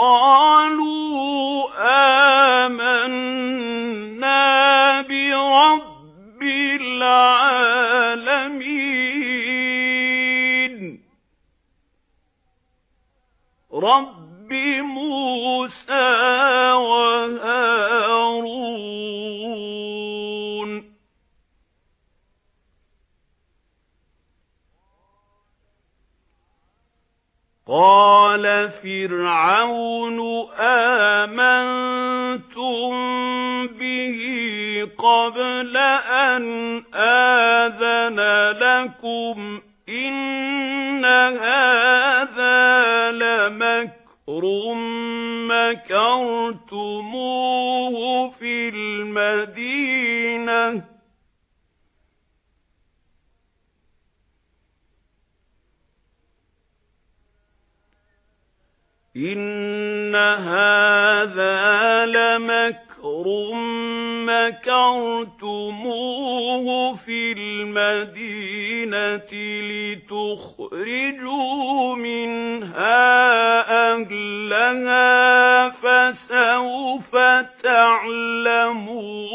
قَالُوا آمَنَّا بِرَبِّ الْعَالَمِينَ. رَبِّ مُوسَى قَالَ فِرْعَوْنُ آمَنْتُمْ بِهِ قَبْلَ أَنْ آذَنَ لَكُمْ إِنَّ هَذَا لَمَكْرٌ مَكَرْتُمُوهُ فِي الْمَدِينَةِ إِنَّ هَذَا لَمَكْرٌ مَكَرْتُمُوهُ فِي الْمَدِينَةِ لِتُخْرِجُوا مِنْهَا أَهْلَهَا فَسَوْفَ تَعْلَمُونَ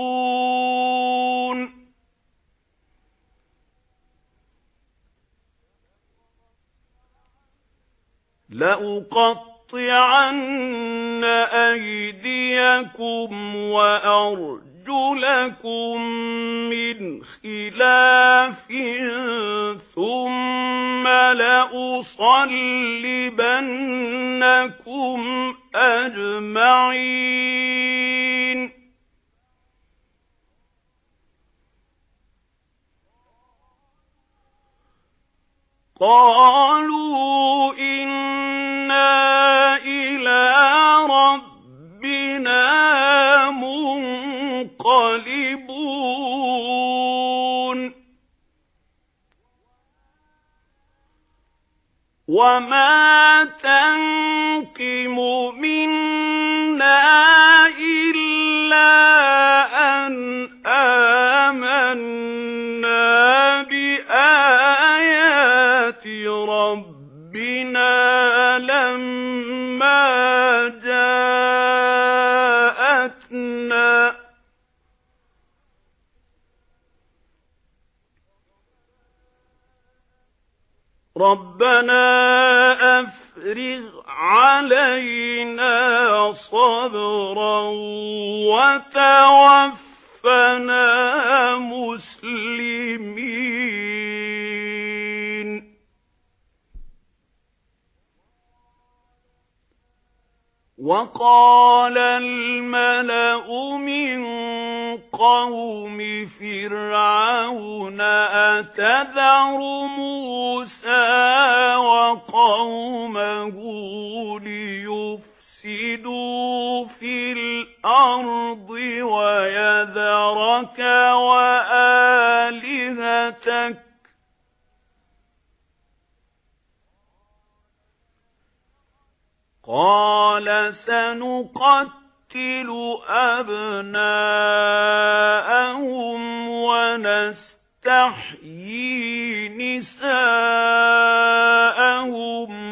لَأُقَطِّعَنَّ لَأُقَطِّعَنَّ أَيْدِيَكُمْ وَأَرْجُلَكُمْ مِنْ خِلَافٍ ثُمَّ لَأُصَلِّبَنَّكُمْ أَجْمَعِينَ. قَالُوا وَمَا تَنقِمُ مِنَّا إِلَّا أَنْ آمَنَّا بِآيَاتِ رَبِّنَا لَمَّا رَبَّنَا أَفْرِغْ عَلَيْنَا صَبْرًا وَتَوَفَّنَا مُسْلِمِينَ. وَقَالَ الْمَلَأُ مِنْ قَوْمِ فِرْعَوْنَ أَتَذَرُ مُوسَى وَقَوْمَهُ لِيُفْسِدُوا فِي الْأَرْضِ وَيَذَرَكَ وَآلِهَتَكَ قَالَ سَنُقَتِّلُ أَبْنَاءَهُمْ وَنَسْتَحْيِي نِسَاءَهُمْ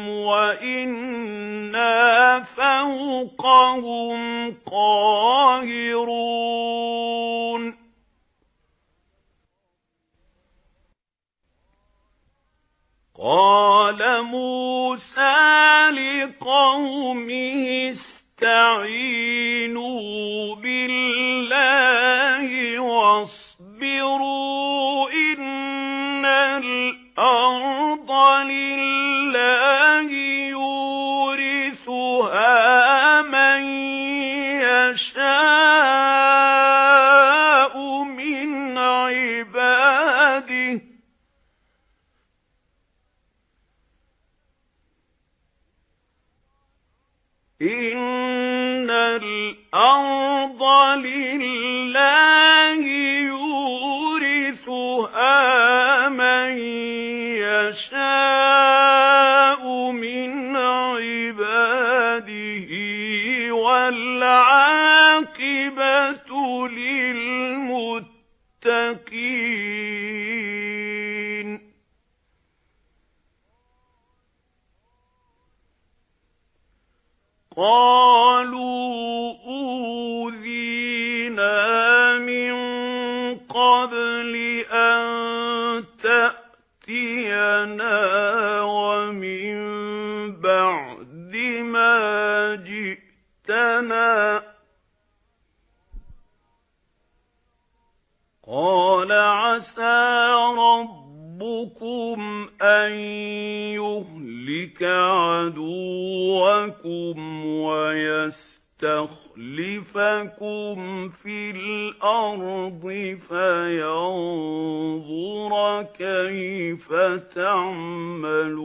وَإِنَّا فَوْقَهُمْ قَاهِرُونَ. قَالَ مُوسَى لِقَوْمِهِ اسْتَعِينُوا إِنَّ الْأَرْضَ لِلَّهِ يُورِثُهَا مَن يَشَاءُ مِنْ عِبَادِهِ وَالْعَاقِبَةُ لِلْمُتَّقِينَ قالوا أوذينا من قبل أن تأتينا ومن بعد ما جئتنا. قال عسى ربكم أن يهلك عدوكم ويستخلفكم في الأرض فينظر كيف تعملون.